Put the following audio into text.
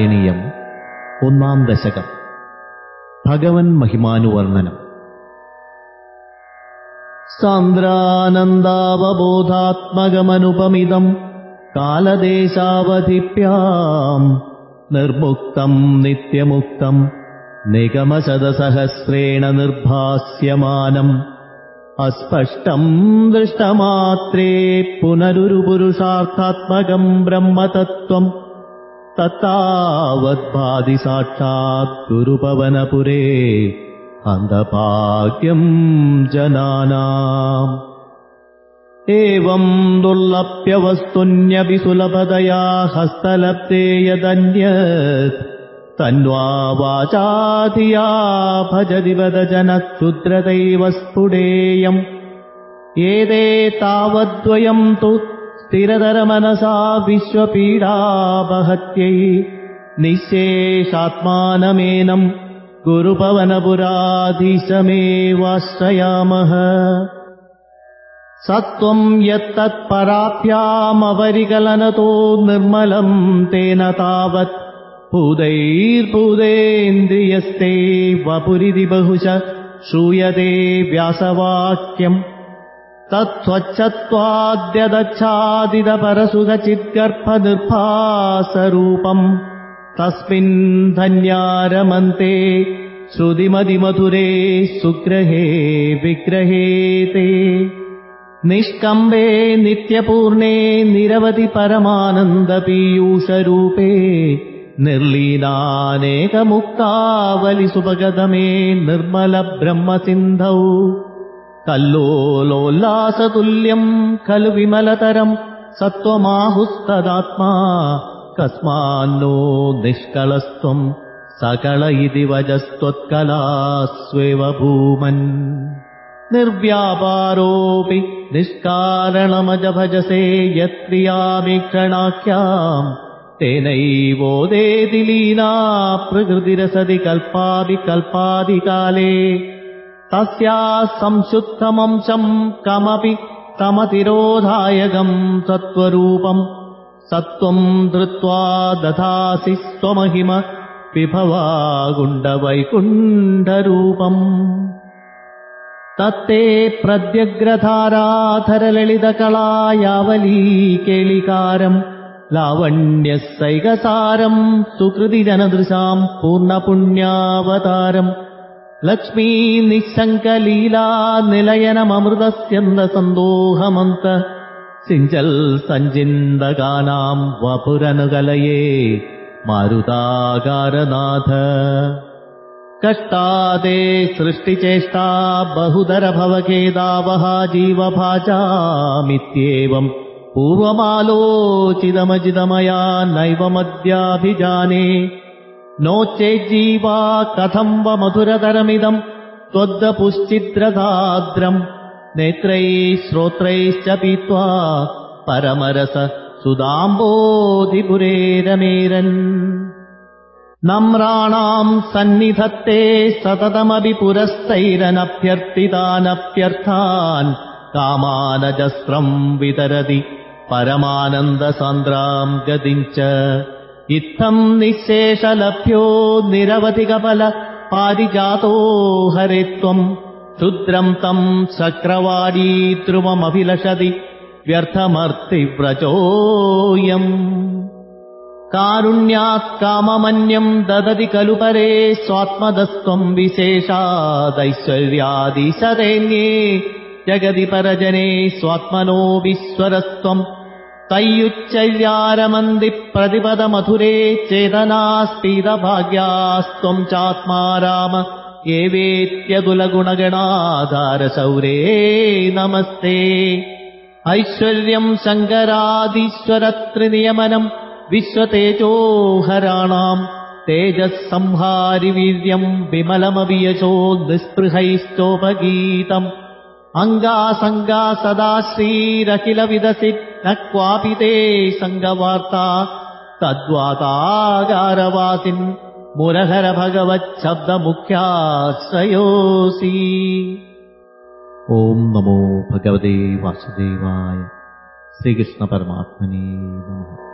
ശ്രീമന്നാരായണീയം ഒന്നാം ദശകം ഭഗവൻ മഹിമാനുവർണ്ണനം സാന്ദ്രാനന്ദാവബോധാത്മകമനുപമിതം കാലദേശാവധിപ്യാം നിർമുക്തം നിത്യമുക്തം നിഗമശതസഹസ്രേണ നിർഭാസ്യമാനം അസ്പഷ്ടം ദൃഷ്ടമാത്രേ പുനരുരുപുരുഷാർത്ഥാത്മകം ബ്രഹ്മതത്വം तत्तावत्पादि साक्षात् गुरुपवनपुरे अङ्गभाग्यम् जनानाम्। एवम् दुर्लभ्यवस्तुन्यपि सुलभतया हस्तलब्धे यदन्यत् तन्वा वाचाधिया धिया भजति एते तावद्वयम् तु स्थिरधरमनसा विश्वपीडापहत्यै निःशेषात्मानमेनम् गुरुपवनपुरादिशमेवाश्रयामः सत्त्वम् यत्तत्पराभ्यामपरिगलनतो निर्मलम् तेन तावत् भूतैर्भूतेन्द्रियस्ते वपुरिति बहुश श्रूयते व्यासवाक्यम्। तत् तस्मिन् धन्यारमन्ते श्रुतिमतिमधुरे श्रुतिमति मधुरे सुग्रहे विग्रहेते। निष्कम्बे नित्यपूर्णे निरवधि परमानन्दपीयूषरूपे पीयूषरूपे निर्मलब्रह्मसिन्धौ। कल्लोलोल्लासतुल्यम् खलु विमलतरम् सत्त्वमाहुस्तदात्मा कस्मान्नो निष्कलस्त्वम् सकल इति वजस्त्वत्कलास्वेव भूमन् निर्व्यापारोऽपि निष्कारणमजभजसे भजसे तेनैवोदेति लीना वीक्षणाख्याम् तेनैवो प्रकृतिरसदि कल्पादि तस्याः संशुद्धमंशम् कमपि तमतिरोधायकम् सत्त्वरूपम् सत्त्वम् धृत्वा दधासि स्वमहिम विभवागुण्ड वैकुण्डरूपम् तत्ते प्रद्यग्रधाराधरलितकलायावलीकेलिकारम् लावण्यः सैकसारम् सुकृतिजनदृशाम् पूर्णपुण्यावतारम्। लक्ष्मी निःशङ्क लीला सन्दोहमन्त सिञ्चल् सञ्जिन्दकानाम् वपुरनुगलये मारुताकारनाथ कष्टादे सृष्टिचेष्टा बहुदरभवकेदावः जीवभाजामित्येवम् पूर्वमालोचितमजितमया नैवमद्याभिजाने नो चेज्जीवा कथम् व मधुरतरमिदम् त्वद्दपुश्चिद्रसाद्रम्। नेत्रैः श्रोत्रैश्च पीत्वा परमरस सुदाम्बोधिपुरेरमेरन्। नम्राणाम् सन्निधत्ते सततमपि पुरस्तैरनभ्यर्थितानभ्यर्थान् कामानजस्रम् वितरति परमानन्दसान्द्राम् गतिम् च इत्थम् निःशेषलभ्यो निरवधिकफल पारिजातो हरे त्वम् क्षुद्रम् तम् चक्रवाडी ध्रुवमभिलषति व्यर्थमर्तिव्रजोऽयम्। कारुण्यात् काममन्यम् ददति खलु परे स्वात्मदस्त्वम् विशेषादैश्वर्यादिशरेण्ये जगति परजने स्वात्मनो विश्वरस्त्वम् प्रतिपदमधुरे चेतनास्तीदभाग्यास्त्वम् चात्मा राम एवेत्यतुलगुणगणाधारशौरे नमस्ते। ऐश्वर्यम् शङ्करादीश्वरत्रिनियमनम् विश्वतेजोहराणाम् तेजः संहारि वीर्यम् विमलमवियशो निःस्पृहैश्चोपगीतम् अङ्गा सङ्गा सदा श्रीरखिलविदसि न क्वापि ते सङ्गवार्ता। तद्वातागारवासिन् मुरहर भगवच्छब्दमुख्याश्रयोऽसि। ॐ नमो भगवते वासुदेवाय। श्रीकृष्णपरमात्मने नमः।